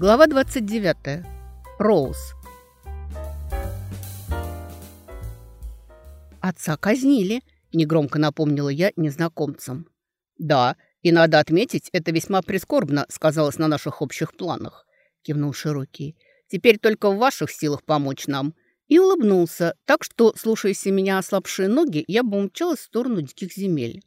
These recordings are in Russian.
Глава 29. Роуз. «Отца казнили», — негромко напомнила я незнакомцам. «Да, и надо отметить, это весьма прискорбно сказалось на наших общих планах», — кивнул Широкий. «Теперь только в ваших силах помочь нам». И улыбнулся, так что, слушаясь меня ослабшие ноги, я бы умчалась в сторону диких земель.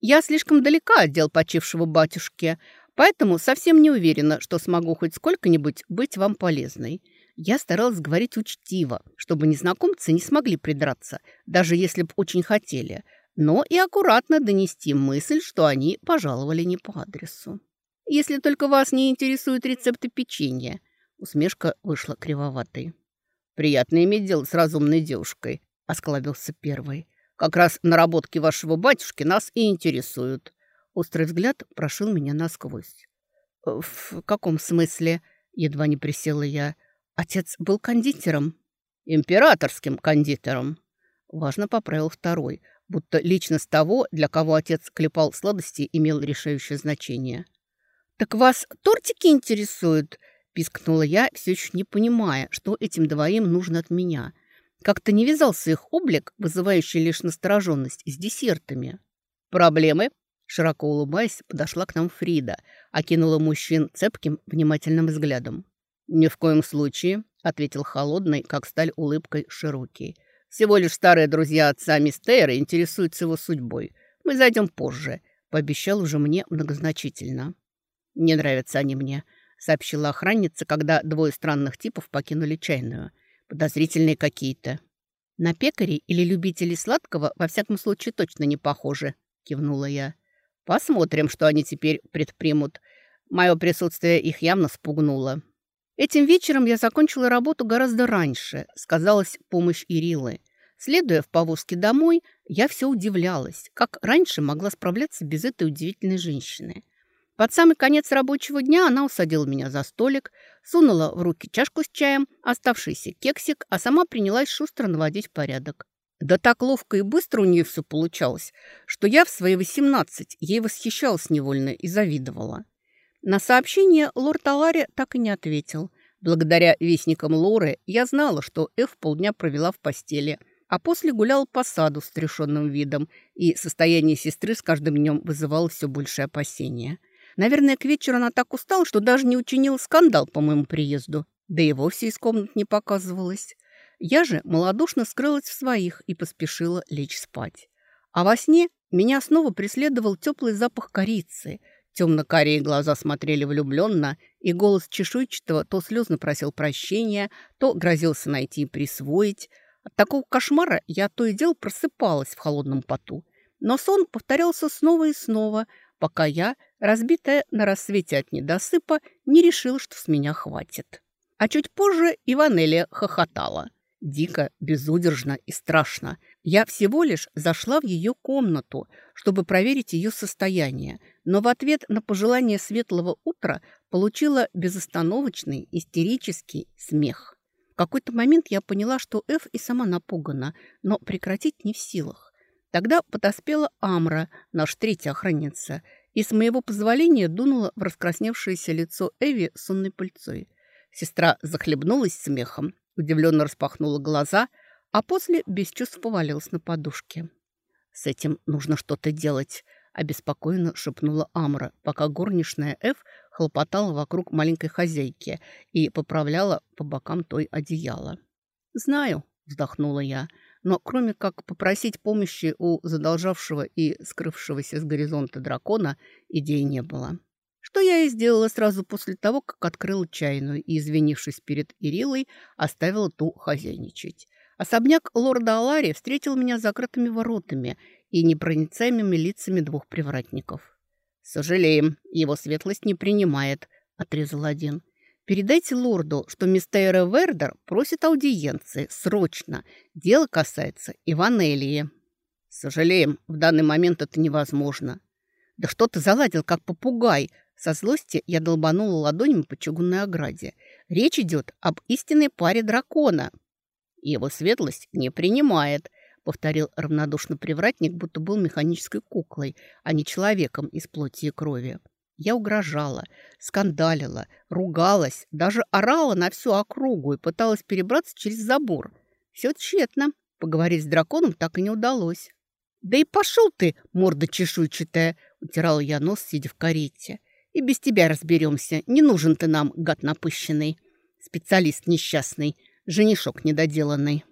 Я слишком далека от дел почившего батюшки, Поэтому совсем не уверена, что смогу хоть сколько-нибудь быть вам полезной. Я старалась говорить учтиво, чтобы незнакомцы не смогли придраться, даже если бы очень хотели, но и аккуратно донести мысль, что они пожаловали не по адресу. «Если только вас не интересуют рецепты печенья», усмешка вышла кривоватой. «Приятно иметь дело с разумной девушкой», — осклабился первый. «Как раз наработки вашего батюшки нас и интересуют». Острый взгляд прошил меня насквозь. «Э, «В каком смысле?» — едва не присела я. «Отец был кондитером». «Императорским кондитером», — важно поправил второй, будто личность того, для кого отец клепал сладости, имел решающее значение. «Так вас тортики интересуют?» — пискнула я, все еще не понимая, что этим двоим нужно от меня. Как-то не вязался их облик, вызывающий лишь настороженность, с десертами. «Проблемы?» Широко улыбаясь, подошла к нам Фрида, окинула мужчин цепким, внимательным взглядом. «Ни в коем случае», — ответил холодной, как сталь улыбкой, широкий. «Всего лишь старые друзья отца Мистера интересуются его судьбой. Мы зайдем позже», — пообещал уже мне многозначительно. «Не нравятся они мне», — сообщила охранница, когда двое странных типов покинули чайную. «Подозрительные какие-то». «На пекарей или любителей сладкого, во всяком случае, точно не похожи», — кивнула я. Посмотрим, что они теперь предпримут. Мое присутствие их явно спугнуло. Этим вечером я закончила работу гораздо раньше, сказалась помощь Ирилы. Следуя в повозке домой, я все удивлялась, как раньше могла справляться без этой удивительной женщины. Под самый конец рабочего дня она усадила меня за столик, сунула в руки чашку с чаем, оставшийся кексик, а сама принялась шустро наводить порядок. Да так ловко и быстро у нее все получалось, что я в свои восемнадцать ей восхищалась невольно и завидовала. На сообщение лорд Алари так и не ответил. Благодаря вестникам Лоры я знала, что Эф полдня провела в постели, а после гуляла по саду с трешенным видом, и состояние сестры с каждым днем вызывало все большее опасение. Наверное, к вечеру она так устала, что даже не учинила скандал по моему приезду, да и вовсе из комнат не показывалась. Я же малодушно скрылась в своих и поспешила лечь спать. А во сне меня снова преследовал теплый запах корицы. Темно-карие глаза смотрели влюбленно, и голос чешуйчатого то слезно просил прощения, то грозился найти и присвоить. От такого кошмара я то и дело просыпалась в холодном поту. Но сон повторялся снова и снова, пока я, разбитая на рассвете от недосыпа, не решила, что с меня хватит. А чуть позже Иванелия хохотала – Дико, безудержно и страшно. Я всего лишь зашла в ее комнату, чтобы проверить ее состояние, но в ответ на пожелание светлого утра получила безостановочный истерический смех. В какой-то момент я поняла, что Эф и сама напугана, но прекратить не в силах. Тогда подоспела Амра, наш третья охранница, и с моего позволения дунула в раскрасневшееся лицо Эви сонной пыльцой. Сестра захлебнулась смехом, удивленно распахнула глаза, а после без чувств повалилась на подушке. «С этим нужно что-то делать», — обеспокоенно шепнула Амра, пока горничная Ф хлопотала вокруг маленькой хозяйки и поправляла по бокам той одеяло. «Знаю», — вздохнула я, но кроме как попросить помощи у задолжавшего и скрывшегося с горизонта дракона, идей не было. Что я и сделала сразу после того, как открыла чайную и, извинившись перед Ирилой, оставила ту хозяйничать. Особняк лорда Алари встретил меня закрытыми воротами и непроницаемыми лицами двух привратников. «Сожалеем, его светлость не принимает», — отрезал один. «Передайте лорду, что мистер Вердер просит аудиенции, срочно. Дело касается Иванелии». «Сожалеем, в данный момент это невозможно». «Да что ты заладил, как попугай?» Со злости я долбанула ладонями по чугунной ограде. Речь идет об истинной паре дракона. Его светлость не принимает, повторил равнодушно привратник, будто был механической куклой, а не человеком из плоти и крови. Я угрожала, скандалила, ругалась, даже орала на всю округу и пыталась перебраться через забор. Все тщетно. Поговорить с драконом так и не удалось. «Да и пошел ты, морда чешуйчатая!» — утирала я нос, сидя в карете. «И без тебя разберемся. Не нужен ты нам, гад напыщенный. Специалист несчастный, женишок недоделанный».